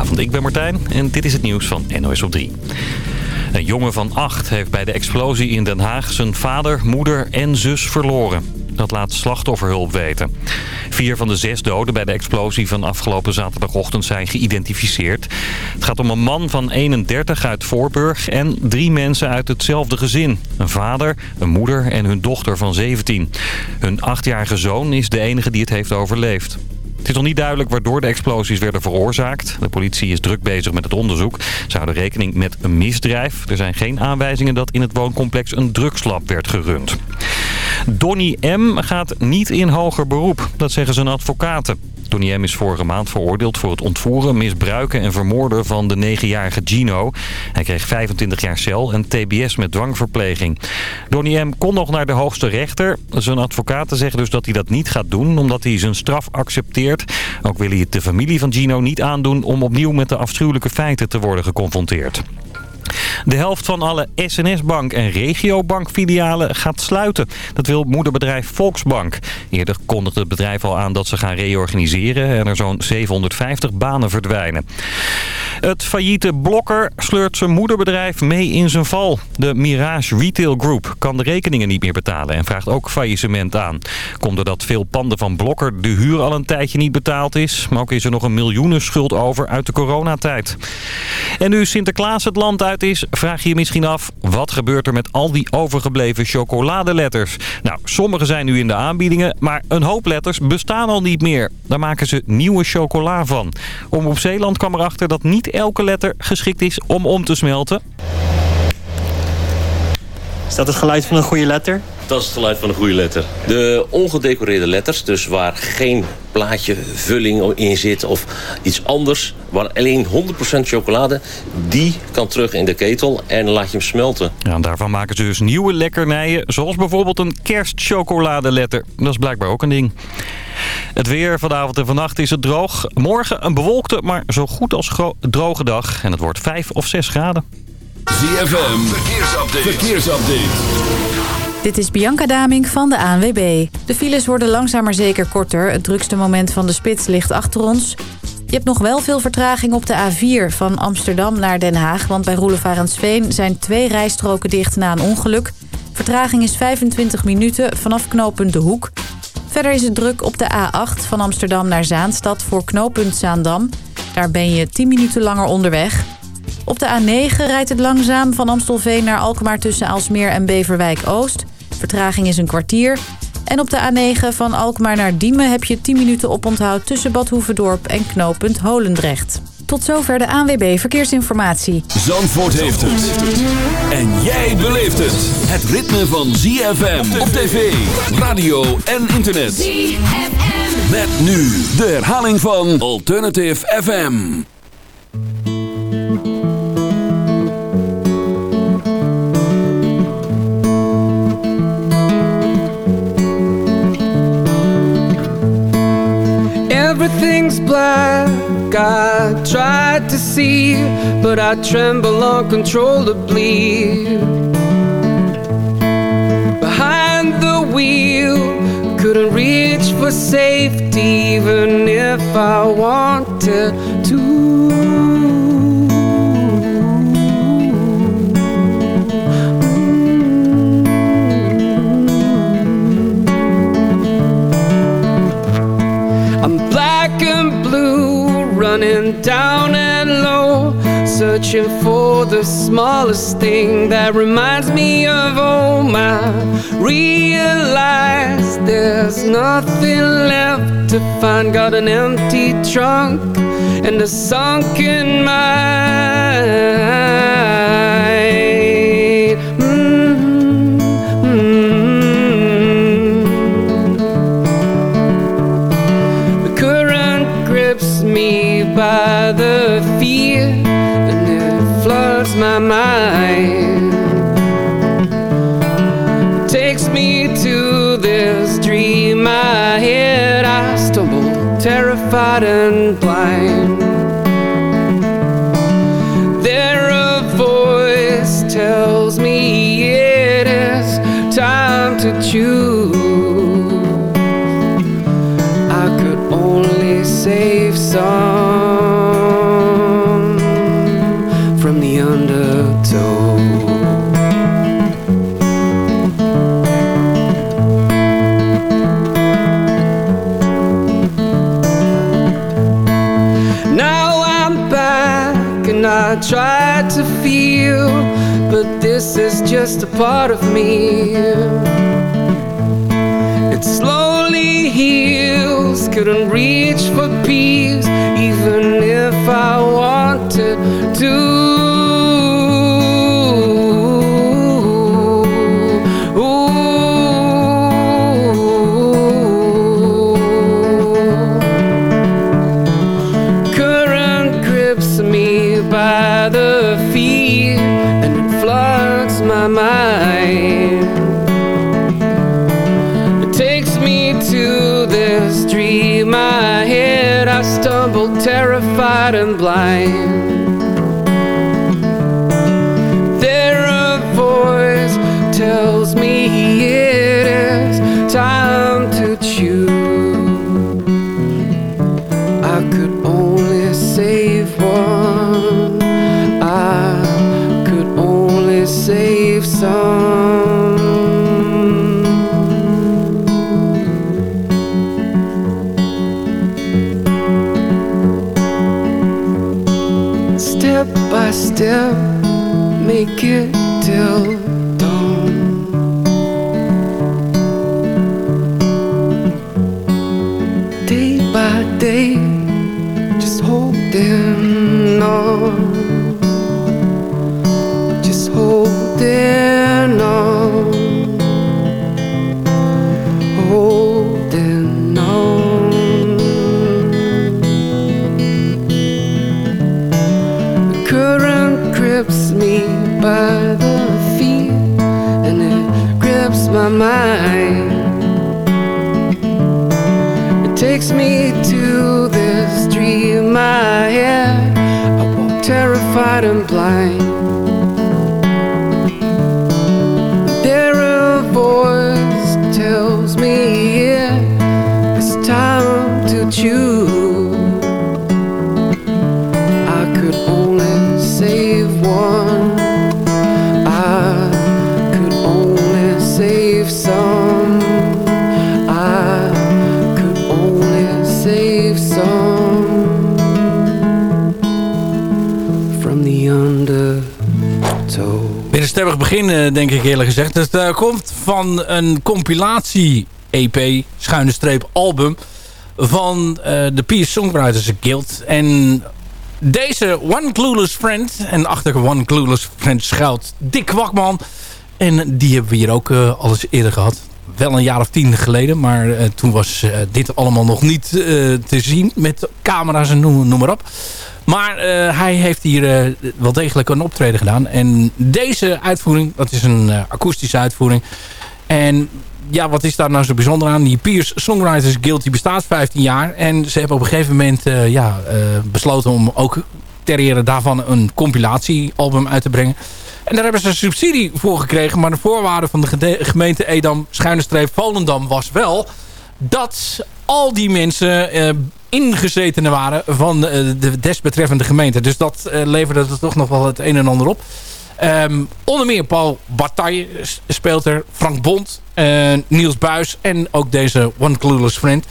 Goedenavond, ik ben Martijn en dit is het nieuws van NOS op 3. Een jongen van acht heeft bij de explosie in Den Haag zijn vader, moeder en zus verloren. Dat laat slachtofferhulp weten. Vier van de zes doden bij de explosie van afgelopen zaterdagochtend zijn geïdentificeerd. Het gaat om een man van 31 uit Voorburg en drie mensen uit hetzelfde gezin. Een vader, een moeder en hun dochter van 17. Hun achtjarige zoon is de enige die het heeft overleefd. Het is nog niet duidelijk waardoor de explosies werden veroorzaakt. De politie is druk bezig met het onderzoek. Ze houden rekening met een misdrijf. Er zijn geen aanwijzingen dat in het wooncomplex een drugslab werd gerund. Donny M. gaat niet in hoger beroep. Dat zeggen zijn advocaten. Donny M. is vorige maand veroordeeld voor het ontvoeren, misbruiken en vermoorden van de 9-jarige Gino. Hij kreeg 25 jaar cel en tbs met dwangverpleging. Donny M. kon nog naar de hoogste rechter. Zijn advocaten zeggen dus dat hij dat niet gaat doen omdat hij zijn straf accepteert. Ook wil hij het de familie van Gino niet aandoen om opnieuw met de afschuwelijke feiten te worden geconfronteerd. De helft van alle SNS-bank- en regiobankfilialen gaat sluiten. Dat wil moederbedrijf Volksbank. Eerder kondigde het bedrijf al aan dat ze gaan reorganiseren... en er zo'n 750 banen verdwijnen. Het failliete Blokker sleurt zijn moederbedrijf mee in zijn val. De Mirage Retail Group kan de rekeningen niet meer betalen... en vraagt ook faillissement aan. Komt doordat veel panden van Blokker de huur al een tijdje niet betaald is... maar ook is er nog een miljoenen schuld over uit de coronatijd. En nu Sinterklaas het land uit is, vraag je je misschien af... wat gebeurt er met al die overgebleven chocoladeletters? Nou, sommige zijn nu in de aanbiedingen, maar een hoop letters bestaan al niet meer. Daar maken ze nieuwe chocola van. Om op Zeeland kwam erachter dat niet elke letter geschikt is om om te smelten. Is dat het geluid van een goede letter? Dat is het geluid van een goede letter. De ongedecoreerde letters, dus waar geen plaatje, vulling in zit of iets anders... waar alleen 100% chocolade, die kan terug in de ketel en laat je hem smelten. Ja, en daarvan maken ze dus nieuwe lekkernijen, zoals bijvoorbeeld een kerstchocoladeletter. Dat is blijkbaar ook een ding. Het weer vanavond en vannacht is het droog. Morgen een bewolkte, maar zo goed als droge dag. En het wordt 5 of 6 graden. ZFM, verkeersupdate. Dit is Bianca Daming van de ANWB. De files worden langzaam maar zeker korter. Het drukste moment van de spits ligt achter ons. Je hebt nog wel veel vertraging op de A4 van Amsterdam naar Den Haag... want bij Roelevarensveen zijn twee rijstroken dicht na een ongeluk. Vertraging is 25 minuten vanaf knooppunt De Hoek. Verder is het druk op de A8 van Amsterdam naar Zaanstad voor knooppunt Zaandam. Daar ben je 10 minuten langer onderweg... Op de A9 rijdt het langzaam van Amstelveen naar Alkmaar tussen Aalsmeer en Beverwijk-Oost. Vertraging is een kwartier. En op de A9 van Alkmaar naar Diemen heb je 10 minuten oponthoud tussen Bad Hoevedorp en knooppunt Holendrecht. Tot zover de ANWB Verkeersinformatie. Zandvoort heeft het. En jij beleeft het. Het ritme van ZFM op tv, radio en internet. ZFM. Met nu de herhaling van Alternative FM. Everything's black, I tried to see, but I tremble uncontrollably. Behind the wheel, couldn't reach for safety, even if I wanted to. Running down and low Searching for the smallest thing that reminds me of oh, home I realize there's nothing left to find. Got an empty trunk and a sunken mind and blind. There a voice tells me it is time to choose. I could only save some. This is just a part of me. It slowly heals, couldn't reach for peace, even if I wanted to. Begin, eh, denk ik eerlijk gezegd. Het eh, komt van een compilatie-EP, schuine streep album... van eh, de Peace Songwriters Guild. En deze One Clueless Friend... en achter One Clueless Friend schuilt Dick Kwakman... en die hebben we hier ook al eens eerder gehad. Wel een jaar of tien geleden, maar toen was dit allemaal nog niet te zien... met camera's en noem, noem maar op. Maar eh, hij heeft hier eh, wel degelijk een optreden gedaan. En deze uitvoering, dat is een eh, akoestische uitvoering. En ja, wat is daar nou zo bijzonder aan? Die Pierce Songwriters Guild die bestaat 15 jaar. En ze hebben op een gegeven moment ja, besloten om ook ter daarvan een compilatiealbum uit te brengen. En daar hebben ze subsidie voor gekregen. Maar de voorwaarde van de gemeente Edam, schuine streep Volendam, was wel dat al die mensen ingezetenen waren van eh, de desbetreffende gemeente. Dus dat eh, leverde er toch nog wel het een en ander op. Ehm, onder meer Paul Bataille speelt er, Frank Bond, eh, Niels Buis en ook deze One Clueless Friend.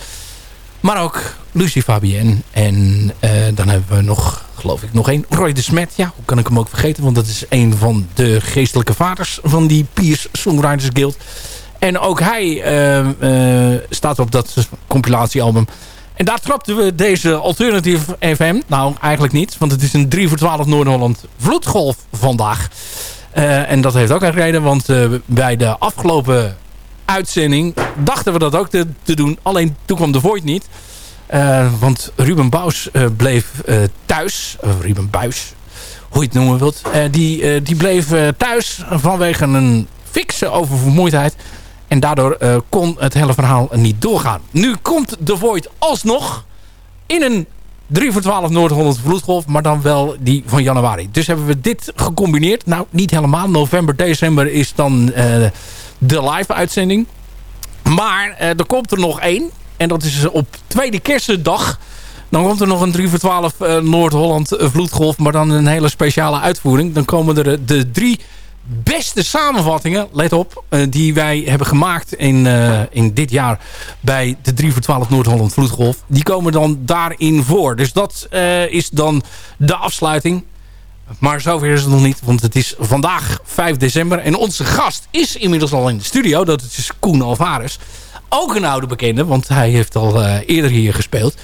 Maar ook Lucie Fabienne. En dan hebben we nog, geloof ik, nog één. Roy de Smet. Ja, hoe kan ik hem ook vergeten? Want dat is een van de geestelijke vaders van die Piers Songwriters Guild. En ook hij staat op dat compilatiealbum. En daar trapten we deze Alternative FM. Nou, eigenlijk niet. Want het is een 3 voor 12 Noord-Holland vloedgolf vandaag. Eh, en dat heeft ook een reden. Want eh, bij de afgelopen uitzending dachten we dat ook te, te doen. Alleen toen kwam de Void niet. Eh, want Ruben Bous eh, bleef thuis. Ruben Buis, hoe je het noemen wilt. Die, die bleef thuis vanwege een fikse oververmoeidheid. En daardoor eh, kon het hele verhaal niet doorgaan. Nu komt de Void alsnog in een 3 voor 12 Noord-Holland vloedgolf. Maar dan wel die van januari. Dus hebben we dit gecombineerd. Nou, niet helemaal. November, december is dan eh, de live uitzending. Maar eh, er komt er nog één. En dat is op tweede kerstdag. Dan komt er nog een 3 voor 12 eh, Noord-Holland vloedgolf. Maar dan een hele speciale uitvoering. Dan komen er de drie beste samenvattingen, let op, eh, die wij hebben gemaakt in, eh, in dit jaar bij de 3 voor 12 Noord-Holland Vloedgolf. Die komen dan daarin voor. Dus dat eh, is dan de afsluiting Maar zover is het nog niet, want het is vandaag 5 december. En onze gast is inmiddels al in de studio. Dat is Koen Alvarez. Ook een oude bekende, want hij heeft al eerder hier gespeeld.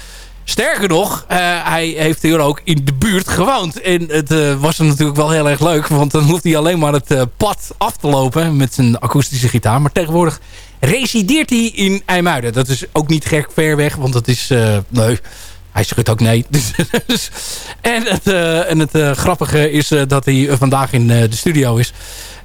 Sterker nog, uh, hij heeft hier ook in de buurt gewoond. En het uh, was natuurlijk wel heel erg leuk. Want dan hoeft hij alleen maar het uh, pad af te lopen met zijn akoestische gitaar. Maar tegenwoordig resideert hij in IJmuiden. Dat is ook niet gek ver weg, want dat is... nee, hij schudt ook nee. Dus, en het, en het grappige is dat hij vandaag in de studio is.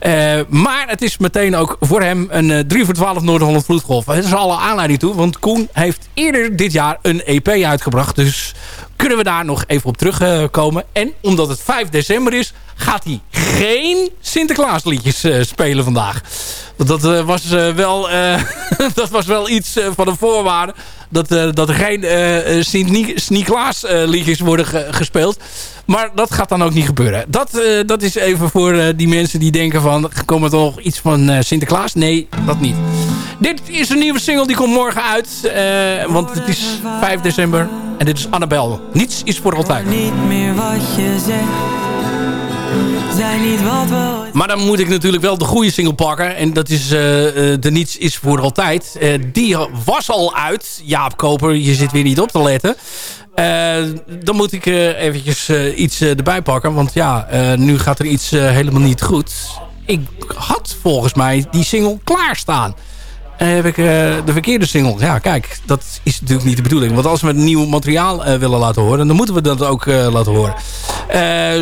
Uh, maar het is meteen ook voor hem een uh, 3 voor 12 Noord-Holland vloedgolf. Het is alle aanleiding toe, want Koen heeft eerder dit jaar een EP uitgebracht. Dus kunnen we daar nog even op terugkomen. En omdat het 5 december is, gaat hij geen Sinterklaasliedjes uh, spelen vandaag. Want dat, was, wel, dat was wel iets van een voorwaarde. Dat, dat er geen Sint-Niklaas liedjes worden gespeeld. Maar dat gaat dan ook niet gebeuren. Dat, uh, dat is even voor uh, die mensen die denken van... komt er toch iets van uh, Sinterklaas? Nee, dat niet. Dit is een nieuwe single, die komt morgen uit. want het is 5 december. En dit is Annabel. Niets is voor altijd. Niet meer wat je zegt. Zijn niet wat we... Maar dan moet ik natuurlijk wel de goede single pakken. En dat is De Niets is voor altijd. die was al uit. Jaap Koper, je zit weer niet op te letten. Uh, dan moet ik uh, eventjes uh, iets erbij pakken. Want ja, nu gaat er iets helemaal niet goed. Ik had volgens mij die single klaarstaan. En heb ik de verkeerde single. Ja, kijk, dat is natuurlijk niet de bedoeling. Want als we nieuw materiaal willen laten horen... dan moeten we dat ook laten horen.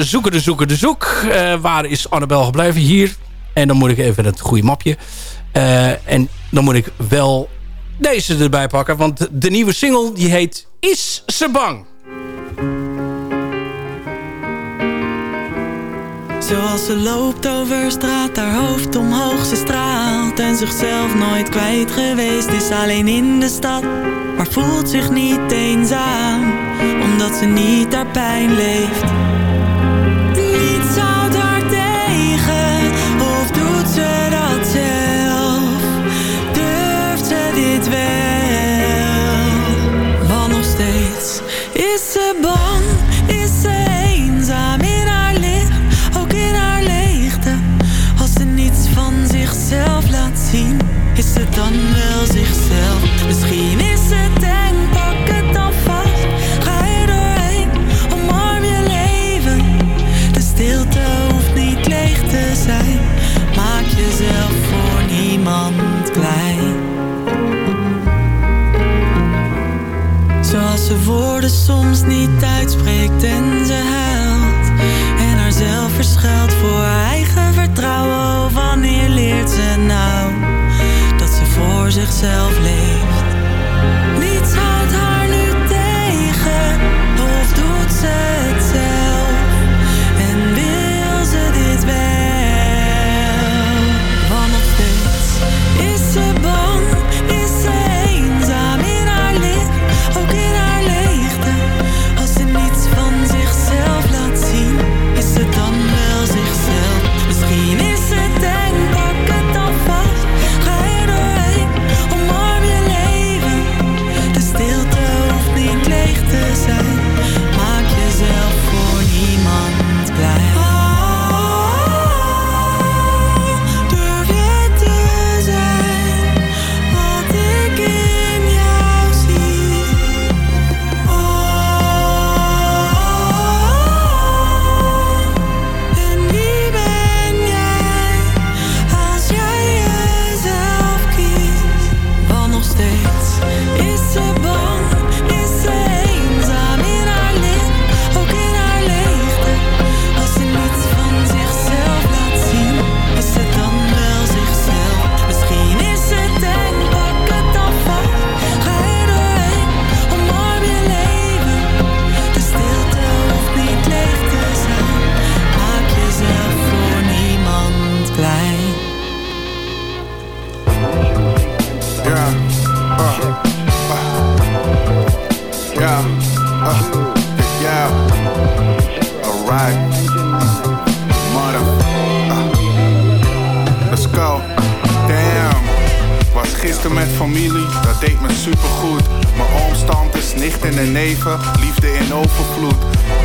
zoeken de zoeken de zoek. waar is Annabel gebleven? Hier. En dan moet ik even het goede mapje. en dan moet ik wel deze erbij pakken. Want de nieuwe single die heet Is ze bang? Zoals ze loopt over straat, haar hoofd omhoog, ze straalt. En zichzelf nooit kwijt geweest, is alleen in de stad. Maar voelt zich niet eenzaam, omdat ze niet haar pijn leeft. Niets houdt haar tegen, of doet ze dat zelf? Durft ze dit wel, Zoals ze woorden soms niet uitspreekt en ze huilt. En haarzelf verschuilt voor haar eigen vertrouwen oh, Wanneer leert ze nou dat ze voor zichzelf leeft? Niets Uh. Let's go. Damn. Was gisteren met familie, dat deed me supergoed. Mijn oom stand is nichten en neven, liefde in overvloed.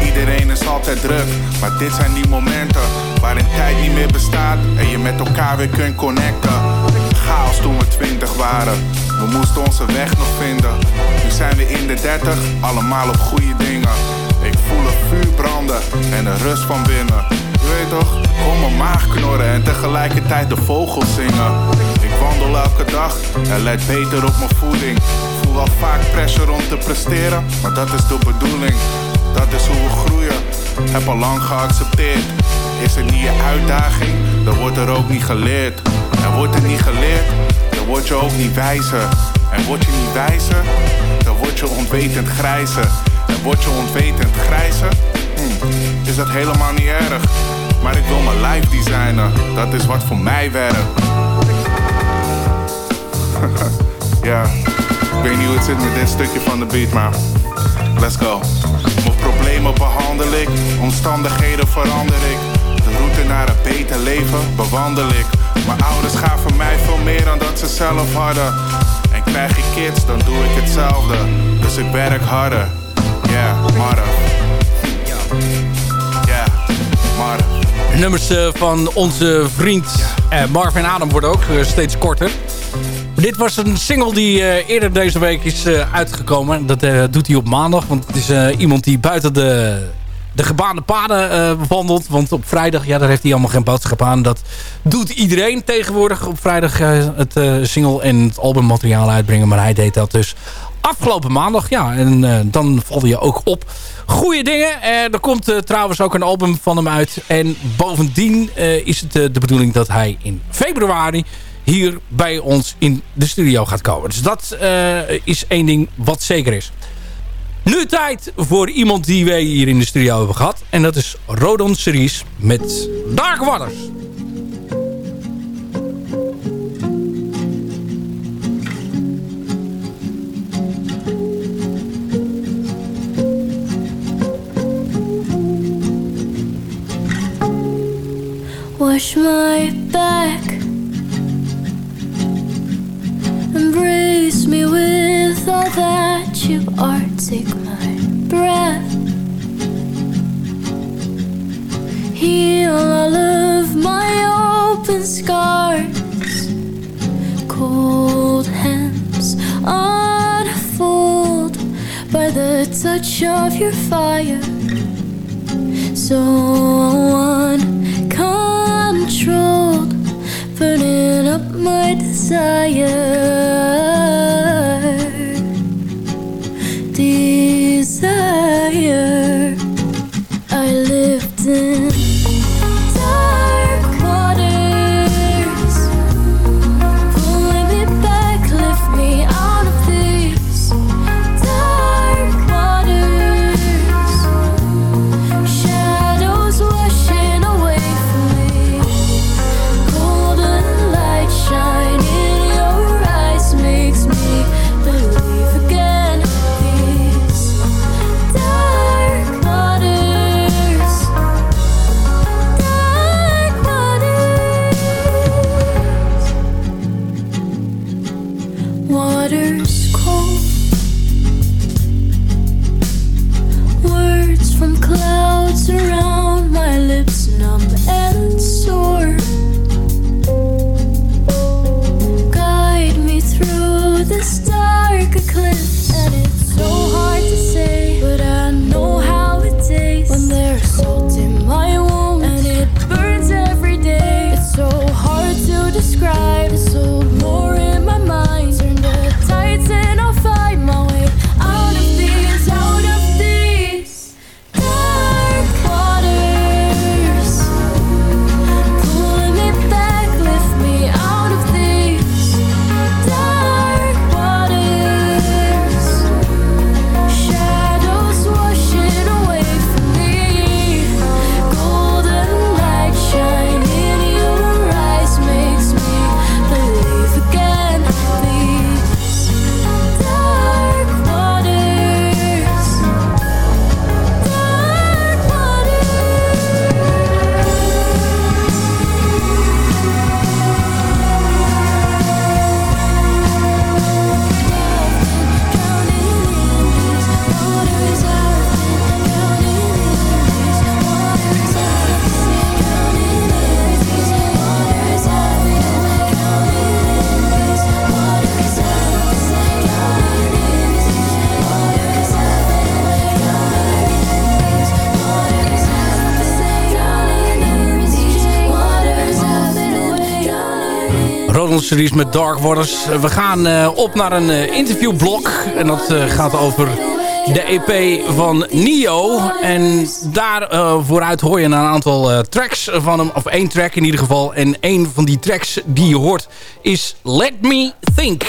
Iedereen is altijd druk, maar dit zijn die momenten waarin tijd niet meer bestaat en je met elkaar weer kunt connecten. Chaos toen we twintig waren, we moesten onze weg nog vinden. Nu zijn we in de dertig, allemaal op goede dingen. Ik voel een vuur branden en een rust van binnen. Je weet toch, om mijn maag knorren en tegelijkertijd de vogels zingen. Ik wandel elke dag en let beter op mijn voeding. Voel al vaak pressure om te presteren, maar dat is de bedoeling. Dat is hoe we groeien, heb al lang geaccepteerd. Is het niet je uitdaging, dan wordt er ook niet geleerd. En wordt er niet geleerd, dan word je ook niet wijzer. En word je niet wijzer, dan word je onwetend grijzer. Word je onwetend grijzer, hm, is dat helemaal niet erg. Maar ik wil mijn life designen, dat is wat voor mij werkt. ja, ik weet niet hoe het zit met dit stukje van de beat, maar let's go. Mijn problemen behandel ik, omstandigheden verander ik. De route naar een beter leven bewandel ik. Mijn ouders gaven mij veel meer dan dat ze zelf hadden. En krijg ik kids, dan doe ik hetzelfde. Dus ik werk harder. Yeah, Marv. Yeah, Marv. Nummers eh, van onze vriend uh, Marvin Adam worden ook eh, steeds korter. Dit was een single die eerder deze week is uitgekomen. Dat doet hij op maandag, want het is iemand die buiten de, de gebaande paden wandelt. Want op vrijdag, ja, daar heeft hij allemaal geen boodschap aan. Dat doet iedereen tegenwoordig op vrijdag het single en het albummateriaal uitbrengen. Maar hij deed dat dus afgelopen maandag. Ja, en dan val je ook op goede dingen. er komt trouwens ook een album van hem uit. En bovendien is het de bedoeling dat hij in februari hier bij ons in de studio gaat komen. Dus dat is één ding wat zeker is. Nu tijd voor iemand die wij hier in de studio hebben gehad. En dat is Rodon Series met Dark Waters. Wash my back Embrace me with all that you are. Take my breath. Heal all of my open scars. Cold hands unfold By the touch of your fire. So uncontrolled Burning up my Desire release met Dark Waters. we gaan op naar een interviewblok. En dat gaat over de EP van Nio. En daar vooruit hoor je een aantal tracks van hem. Of één track in ieder geval. En één van die tracks die je hoort is Let Me Think.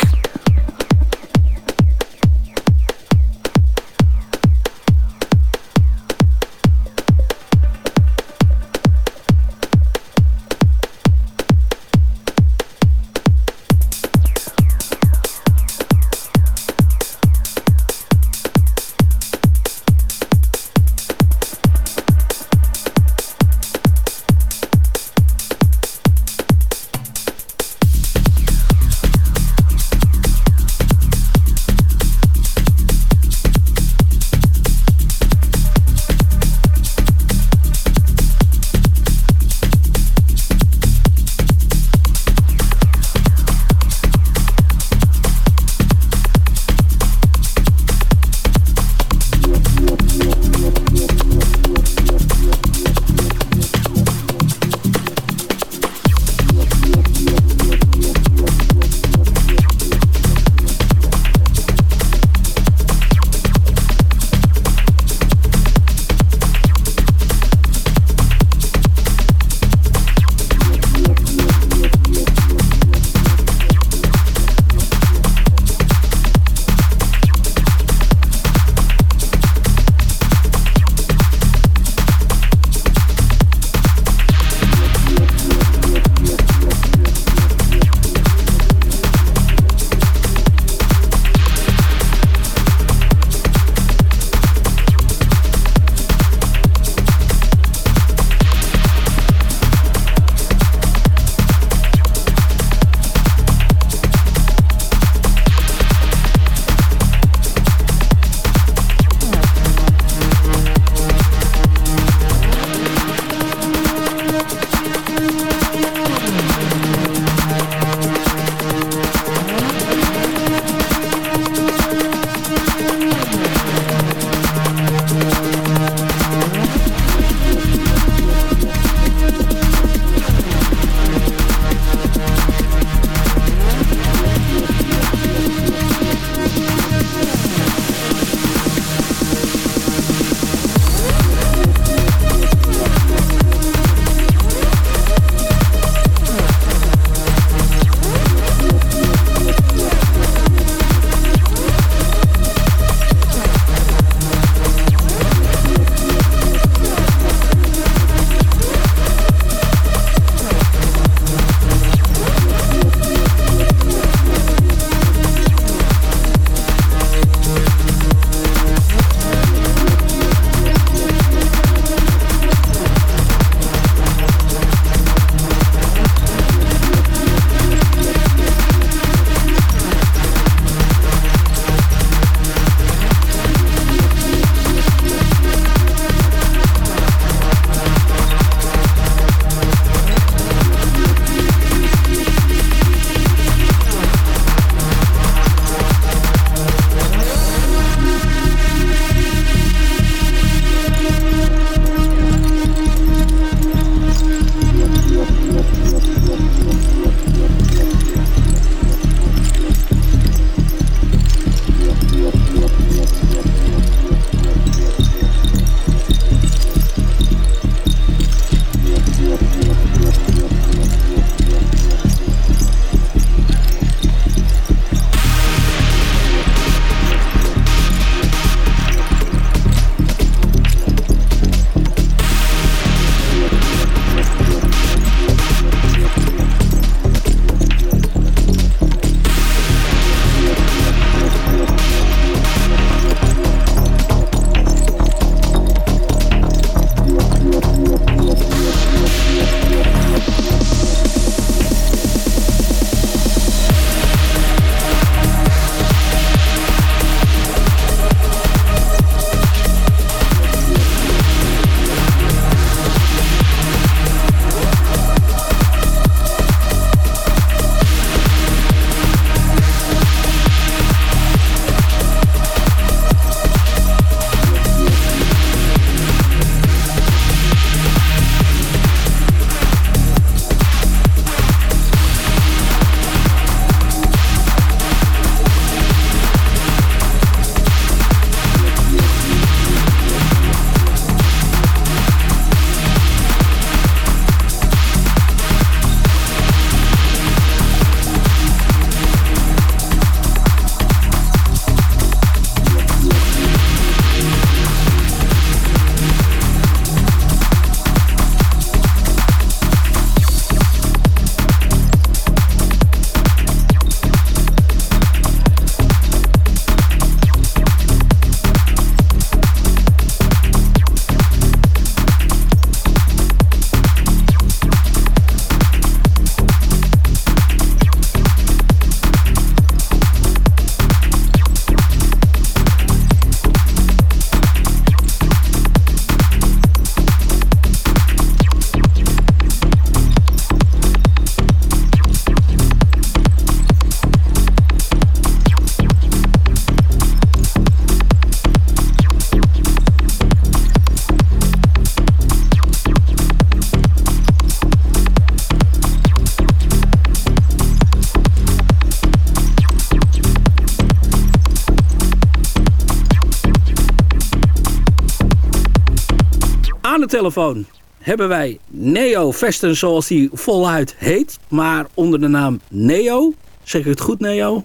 Telefoon hebben wij Neo Vesten zoals die voluit heet. Maar onder de naam Neo. Zeg ik het goed Neo?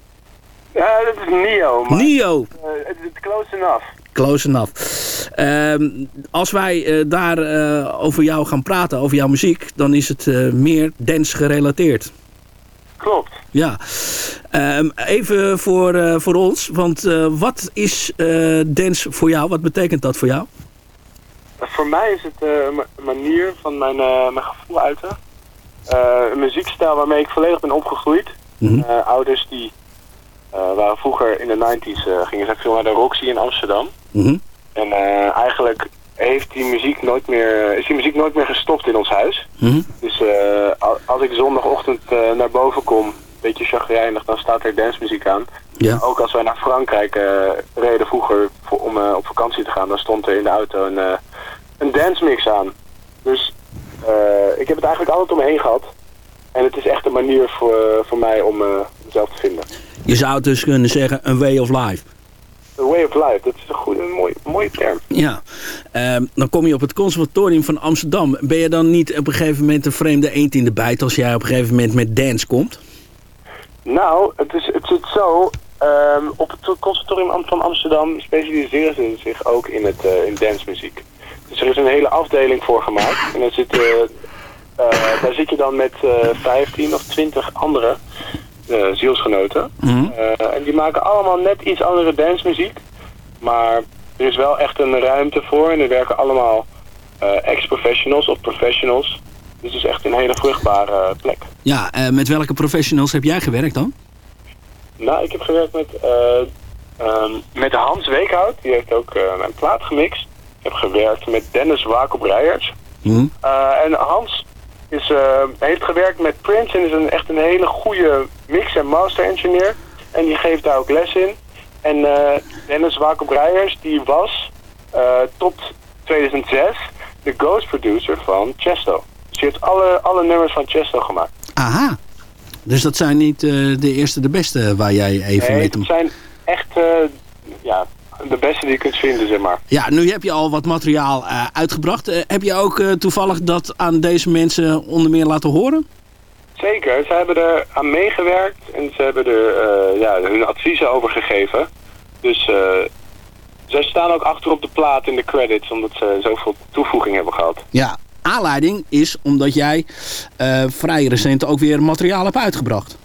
Ja, dat is Neo. Maar, Neo. Uh, het is close enough. Close enough. Um, als wij uh, daar uh, over jou gaan praten, over jouw muziek, dan is het meer dance gerelateerd. Klopt. Ja. Um, even voor, voor ons, want wat is dance voor jou? Wat betekent dat voor jou? Voor mij is het een manier van mijn, mijn gevoel uiten. een muziekstijl waarmee ik volledig ben opgegroeid. Mm -hmm. ouders die waren vroeger in de 90s uh, gingen ze veel naar de Roxy in Amsterdam. Mm -hmm. En eigenlijk heeft die muziek nooit meer, is die muziek nooit meer gestopt in ons huis. Mm -hmm. Dus als ik zondagochtend naar boven kom, een beetje chagrijnig, dan staat er dancemuziek aan. Ja. Ook als wij naar Frankrijk reden vroeger voor, om op vakantie te gaan, dan stond er in de auto een, een dancemix aan. Dus ik heb het eigenlijk altijd om me heen gehad. En het is echt een manier voor, voor mij om mezelf te vinden. Je zou dus kunnen zeggen een way of life. A way of life, dat is een goede, een mooie, mooie term. Ja, um, dan kom je op het conservatorium van Amsterdam. Ben je dan niet op een gegeven moment een vreemde eend in de bijt als jij op een gegeven moment met dance komt? Nou, het, is, het zit zo. Um, op het conservatorium van Amsterdam specialiseren ze zich ook in, het, uh, in dancemuziek. Dus er is een hele afdeling voor gemaakt. En dan zit, uh, uh, daar zit je dan met uh, 15 of 20 anderen. Uh, zielsgenoten. Mm -hmm. uh, en die maken allemaal net iets andere dancemuziek. Maar er is wel echt een ruimte voor. En er werken allemaal uh, ex-professionals of professionals. Dus het is echt een hele vruchtbare plek. Ja, met welke professionals heb jij gewerkt dan? Nou, ik heb gewerkt met, um, met Hans Weekhout. Die heeft ook mijn plaat gemixt. Ik heb gewerkt met Dennis Wakelbreiers. Mm -hmm. en Hans is, uh, heeft gewerkt met Prince en is een, echt een hele goede mix- en master engineer. En die geeft daar ook les in. En uh, Dennis Wakelbreiers, die was tot 2006 de ghost producer van Chesto. Dus die heeft alle, alle nummers van Chesto gemaakt. Aha. Dus dat zijn niet de eerste de beste waar jij even nee, weet het zijn echt ja, de beste die je kunt vinden, zeg maar. Ja, nu heb je al wat materiaal uh, uitgebracht. Uh, heb je ook uh, toevallig dat aan deze mensen onder meer laten horen? Zeker, ze hebben er aan meegewerkt en ze hebben er ja, hun adviezen over gegeven. Dus zij staan ook achter op de plaat in de credits, omdat ze zoveel toevoeging hebben gehad. Ja, aanleiding is omdat jij vrij recent ook weer materiaal hebt uitgebracht.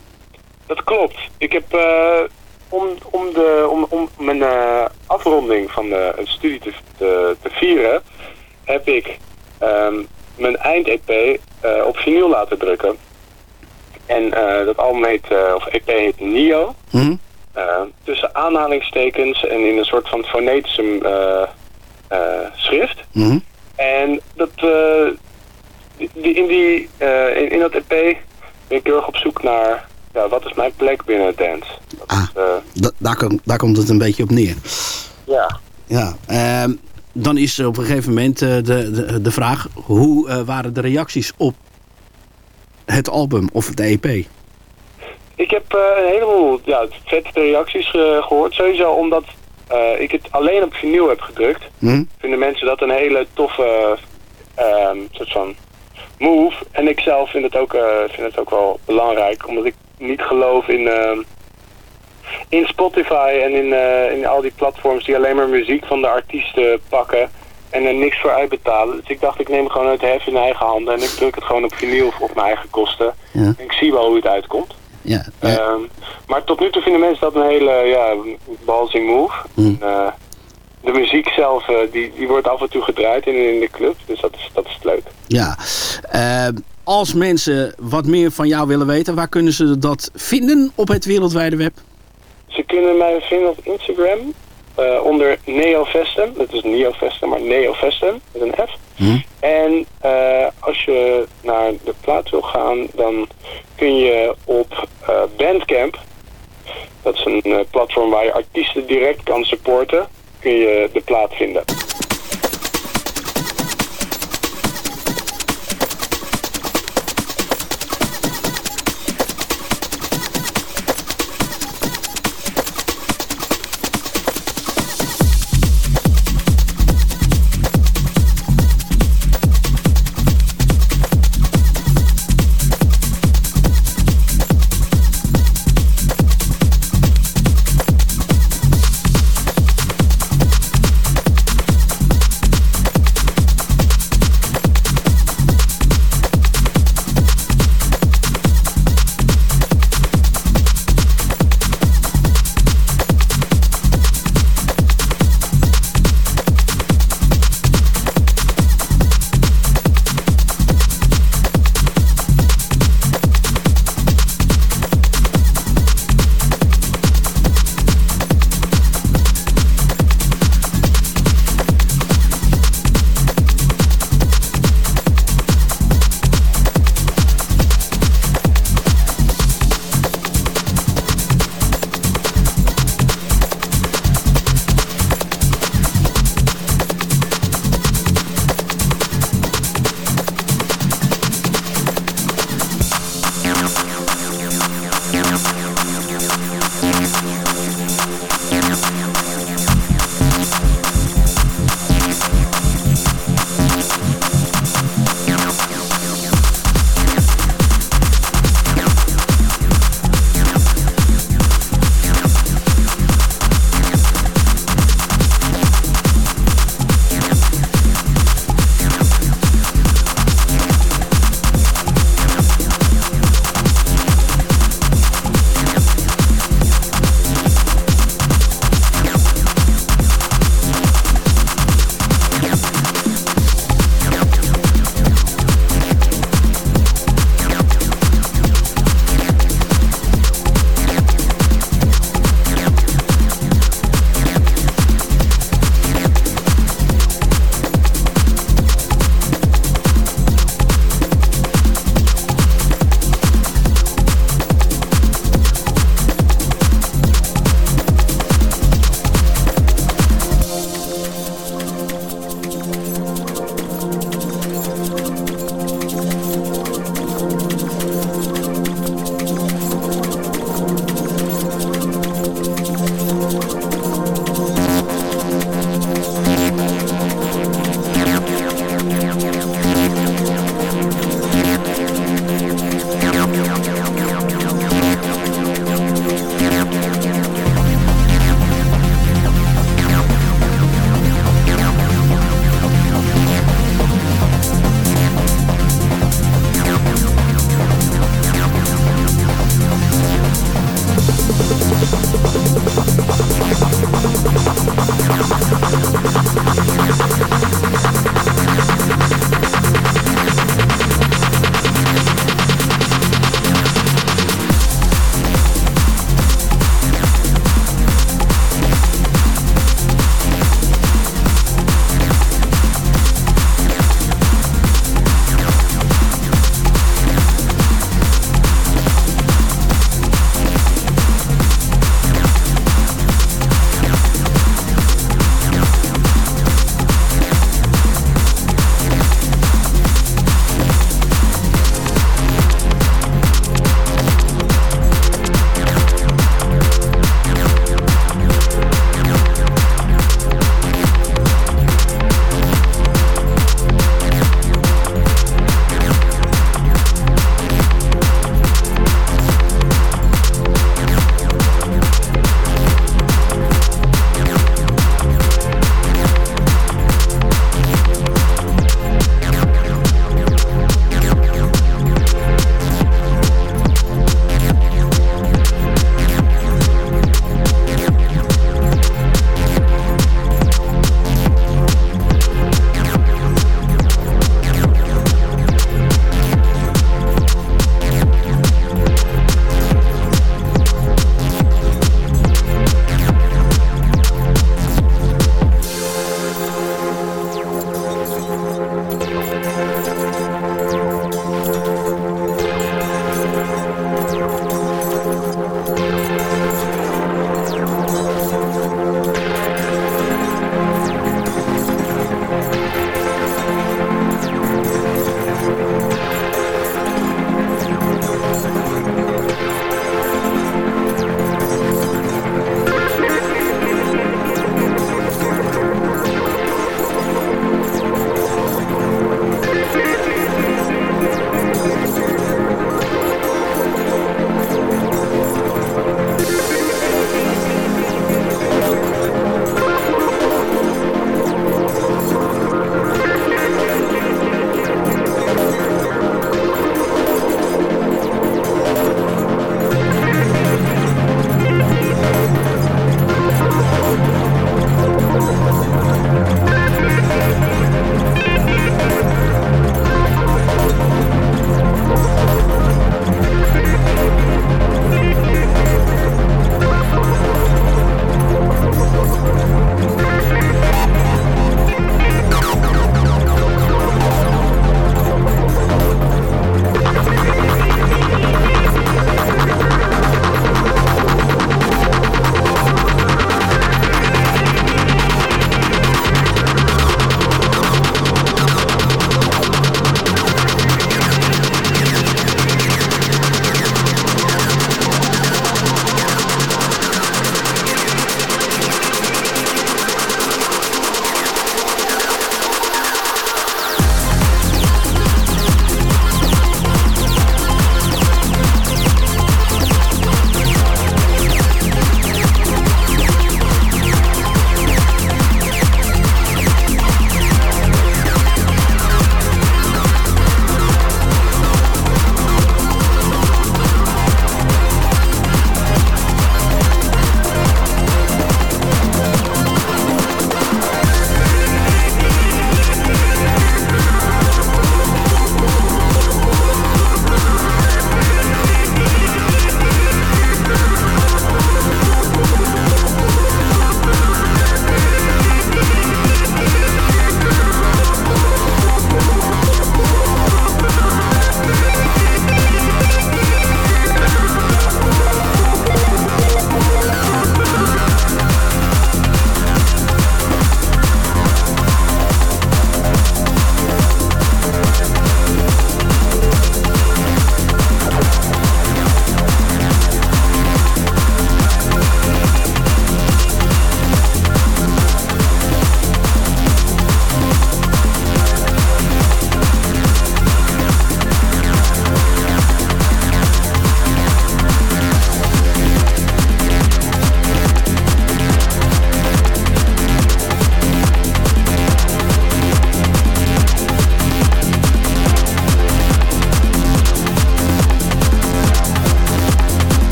Dat klopt. Ik heb om, om, de, om, om mijn uh, afronding van de studie te, te, te, vieren, heb ik um, mijn eind-EP uh, op vinyl laten drukken. En uh, dat album heet, of EP heet Nio. Mm -hmm. tussen aanhalingstekens en in een soort van fonetische schrift. Mm -hmm. En dat, die, in, die, in, in dat EP ben ik heel erg op zoek naar ja, wat is mijn plek binnen dance? Dat ah, is, uh... daar, kom, daar komt het een beetje op neer. Ja. Ja, uh, dan is op een gegeven moment uh, de, de, de vraag... hoe uh, waren de reacties op het album of het EP? Ik heb een heleboel ja, vette reacties gehoord. Sowieso omdat ik het alleen op vinyl heb gedrukt. Hm? Vinden mensen dat een hele toffe ehm, soort van move. En ik zelf vind het ook, vind het ook wel belangrijk. Omdat ik niet geloof in, uh, in Spotify en in, uh, in al die platforms die alleen maar muziek van de artiesten pakken en er niks voor uitbetalen. Dus ik dacht, ik neem gewoon de hef in eigen handen en ik druk het gewoon op vinyl of op mijn eigen kosten. Ja. En ik zie wel hoe het uitkomt. Ja, ja. Uh, maar tot nu toe vinden mensen dat een hele ja, balzing move. Mm. En, de muziek zelf, die, die wordt af en toe gedraaid in, in de club, dus dat is, dat is leuk. Ja, als mensen wat meer van jou willen weten, waar kunnen ze dat vinden op het wereldwijde web? Ze kunnen mij vinden op Instagram uh, onder NeoVestem. Dat is NeoVestem, maar NeoVestem met een F. Hm. En uh, als je naar de plaat wil gaan, dan kun je op Bandcamp, dat is een platform waar je artiesten direct kan supporten, kun je de plaat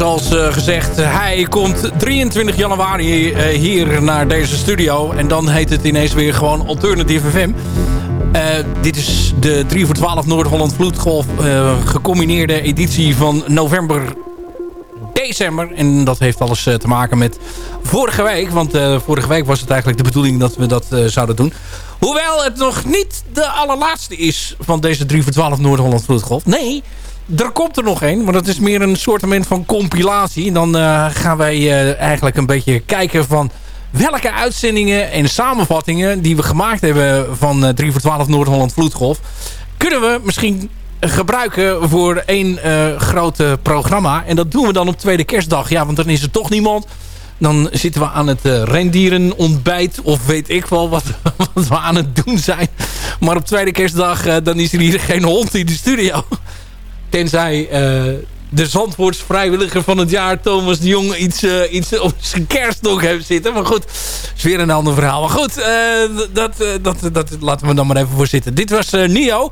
zoals uh, gezegd, hij komt 23 januari uh, hier naar deze studio. En dan heet het ineens weer gewoon Alternative FM. Uh, dit is de 3 voor 12 Noord-Holland Vloedgolf gecombineerde editie van november december. En dat heeft alles te maken met vorige week. Want vorige week was het eigenlijk de bedoeling dat we dat zouden doen. Hoewel het nog niet de allerlaatste is van deze 3 voor 12 Noord-Holland Vloedgolf. Nee, er komt er nog één, maar dat is meer een soort van compilatie. Dan uh, gaan wij uh, eigenlijk een beetje kijken van welke uitzendingen en samenvattingen die we gemaakt hebben van uh, 3 voor 12 Noord-Holland Vloedgolf, kunnen we misschien gebruiken voor één grote programma. En dat doen we dan op tweede kerstdag. Ja, want dan is er toch niemand. Dan zitten we aan het uh, rendierenontbijt. Of weet ik wel wat, we aan het doen zijn. Maar op tweede kerstdag dan is er hier geen hond in de studio. Tenzij uh, de Zandvoortsvrijwilliger van het jaar... Thomas de Jong iets, iets op zijn kerststok heeft zitten. Maar goed, is weer een ander verhaal. Maar goed, dat, dat, dat laten we dan maar even voor zitten. Dit was Nio.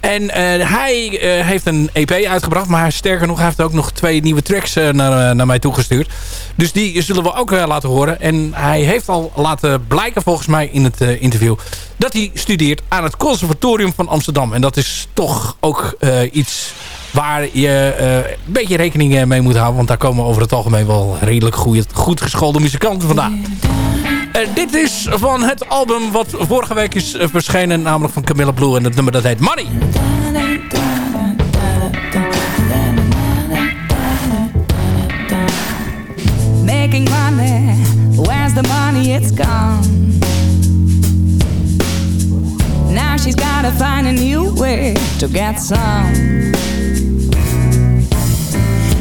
En uh, hij uh, heeft een EP uitgebracht. Maar sterker nog, hij heeft ook nog twee nieuwe tracks uh, naar, naar mij toegestuurd. Dus die zullen we ook laten horen. En hij heeft al laten blijken volgens mij in het interview... dat hij studeert aan het Conservatorium van Amsterdam. En dat is toch ook iets waar je een beetje rekening mee moet houden. Want daar komen over het algemeen wel redelijk goede, goed geschoolde muzikanten vandaan. Uh, dit is van het album wat vorige week is uh, verschenen, namelijk van Camilla Blue. En het nummer dat heet Money. Making money, where's the money? It's gone. Now she's gotta find a new way to get some.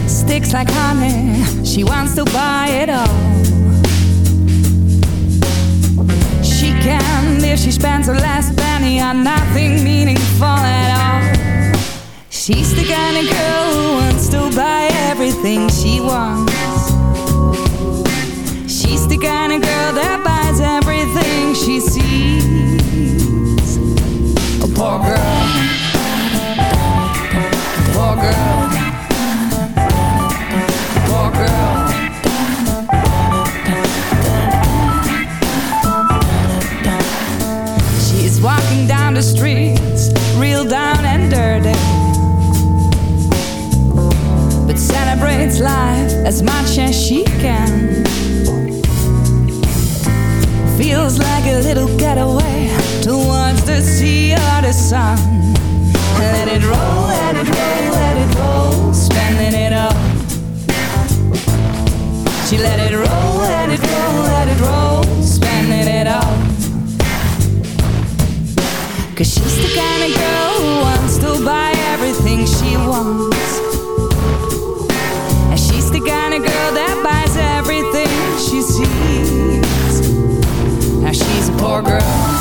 Sticks like honey, she wants to buy it all. If she spends her last penny on nothing meaningful at all. She's the kind of girl who wants to buy everything she wants. She's the kind of girl that buys everything she sees. A poor girl. Poor girl. Walking down the streets, real down and dirty. But celebrates life as much as she can. Feels like a little getaway towards the sea or the sun. Let it roll, let it roll, let it roll, spending it all. She let it roll, let it roll, let it roll, spending it all. Cause she's the kind of girl who wants to buy everything she wants. And she's the kind of girl that buys everything she sees. Now she's a poor girl.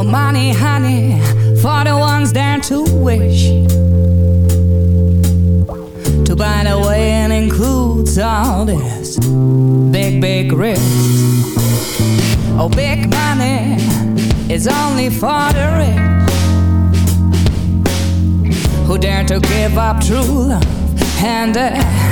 Oh, money, honey, for the ones there to wish to buy the way and includes all this big, big risk. Oh, big money is only for the rich who dare to give up true love and. Uh,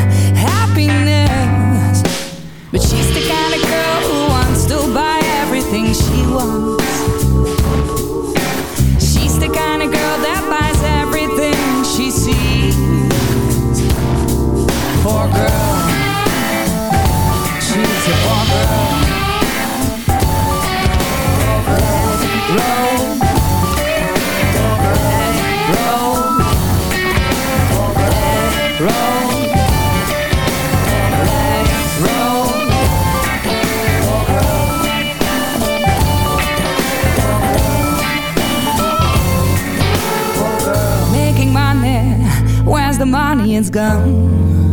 it's gone.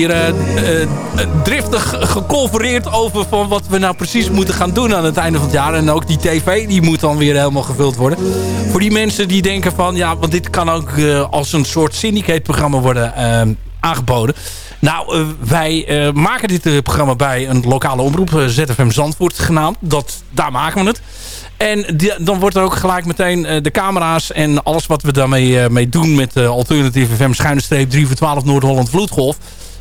Hier eh, eh, driftig geconfereerd over van wat we nou precies moeten gaan doen aan het einde van het jaar. En ook die tv, die moet dan weer helemaal gevuld worden. Voor die mensen die denken van, ja, want dit kan ook eh, als een soort syndicate-programma worden eh, aangeboden. Nou, eh, wij eh, maken dit eh, programma bij een lokale omroep, eh, ZFM Zandvoort genaamd. Dat, daar maken we het. En dan wordt er ook gelijk meteen eh, de camera's en alles wat we daarmee eh, mee doen met uh, Alternatieve FM schuine streep 3 voor 12 Noord-Holland Vloedgolf.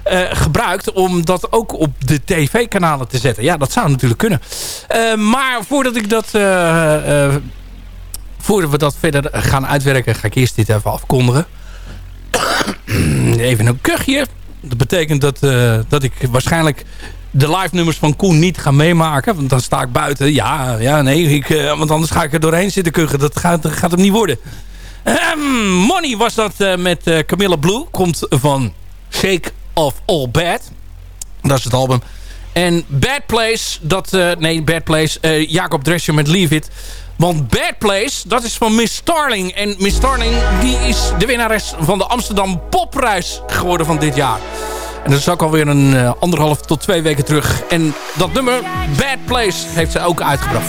Eh, gebruikt om dat ook op de tv-kanalen te zetten. Ja, dat zou natuurlijk kunnen. Eh, maar voordat ik dat... eh, voordat we dat verder gaan uitwerken, ga ik eerst dit even afkondigen. even een kuchje. Dat betekent dat, dat ik waarschijnlijk de live nummers van Koen niet ga meemaken. Want dan sta ik buiten. Ja, ja nee. Ik, want anders ga ik er doorheen zitten kuchen. Dat gaat, gaat hem niet worden. Ehm, Money was dat met Camilla Blue. Komt van Shake of All Bad. Dat is het album. En Bad Place, dat... eh, nee, Bad Place. eh, Jacob Drescher met Leave It. Want Bad Place, dat is van Miss Starling. En Miss Starling, die is de winnares van de Amsterdam Popprijs geworden van dit jaar. En dat is ook alweer een eh, anderhalf tot twee weken terug. En dat nummer, Bad Place, heeft ze ook uitgebracht.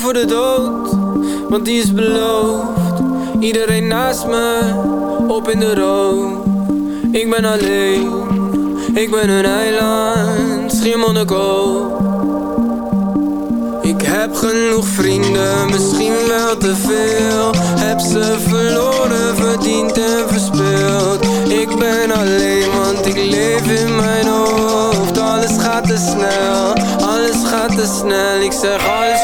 Voor de dood, want die is beloofd. Iedereen naast me, op in de rook. Ik ben alleen, ik ben een eiland, Schiermonnikoog. Ik heb genoeg vrienden, misschien wel te veel. Heb ze verloren, verdiend en verspeeld. Ik ben alleen, want ik leef in mijn hoofd. Alles gaat te snel, alles gaat te snel. Ik zeg alles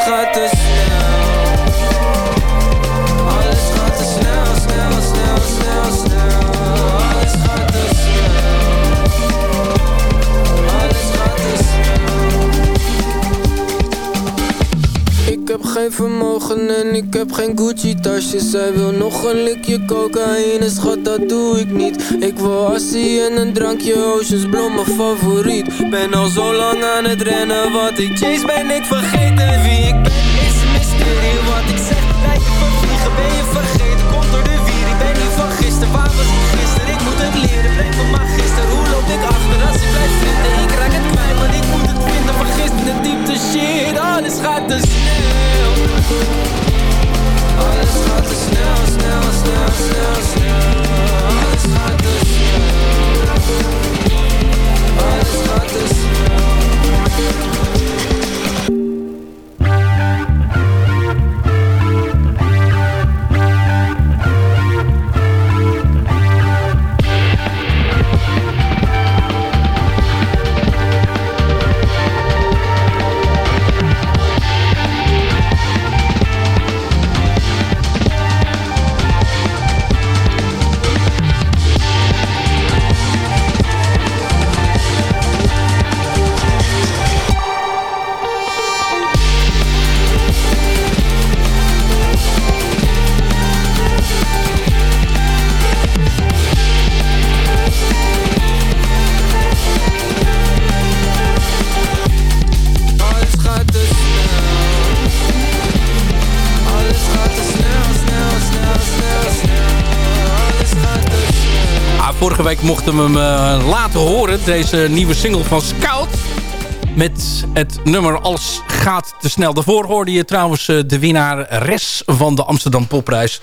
geen vermogen en ik heb geen Gucci tasjes Zij wil nog een likje cocaïne, schat dat doe ik niet. Ik wil assie en een drankje Oceans Blom mijn favoriet. Ben al zo lang aan het rennen, wat ik chase ben ik vergeten. Wie ik ben is een mysterie, wat ik zeg. Lijkt een vliegen Ben je vergeten, komt door de wier, ik ben niet van gisteren. Waar was ik gisteren, ik moet het leren, breng van maar gisteren. Hoe loop ik achter als ik blijf vinden, ik raak het kwijt Want ik moet het vinden, vergist in de diepte shit Alles gaat te snel vorige week mochten we hem eh, laten horen. Deze nieuwe single van Scout. Met het nummer Alles gaat te snel. Daarvoor hoorde je trouwens eh, de winnares van de Amsterdam Popprijs.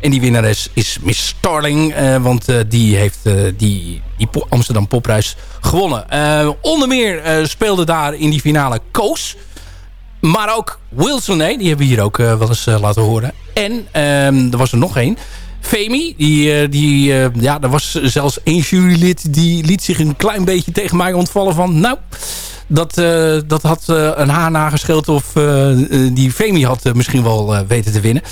En die winnares is Miss Starling. eh, want die heeft die, die Amsterdam Popprijs gewonnen. Onder meer speelde daar in die finale Koos. Maar ook Wilson, die hebben we hier ook wel eens laten horen. En ehm, er was er nog één. Femi, die, eh, die, eh, ja, er was zelfs één jurylid... die liet zich een klein beetje tegen mij ontvallen van... nou, dat, eh, dat had eh, een haar nagescheeld of eh, die Femi had misschien wel weten te winnen.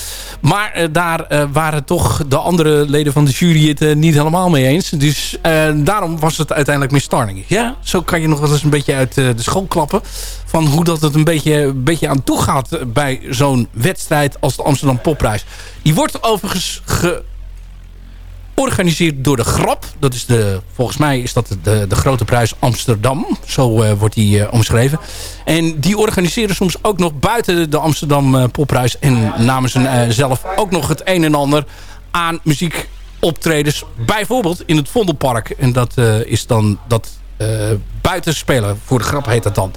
Maar daar waren toch de andere leden van de jury het niet helemaal mee eens. Dus daarom was het uiteindelijk Miss Starling. Ja, zo kan je nog wel eens een beetje uit de school klappen. Van hoe dat het een beetje, een beetje aan toe gaat bij zo'n wedstrijd als de Amsterdam Popprijs. Die wordt overigens ge georganiseerd door de Grap. Dat is de, volgens mij is dat de, de grote prijs Amsterdam. Zo eh, wordt die eh, omschreven. En die organiseren soms ook nog buiten de Amsterdam eh, Popprijs... en namens hen zelf ook nog het een en ander aan muziekoptredens. Bijvoorbeeld in het Vondelpark. En dat is dan dat eh buiten spelen. Voor de grap heet dat dan.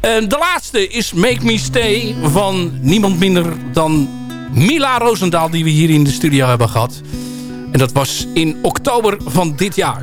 De laatste is Make Me Stay van niemand minder dan Mila Roosendaal... die we hier in de studio hebben gehad. En dat was in oktober van dit jaar.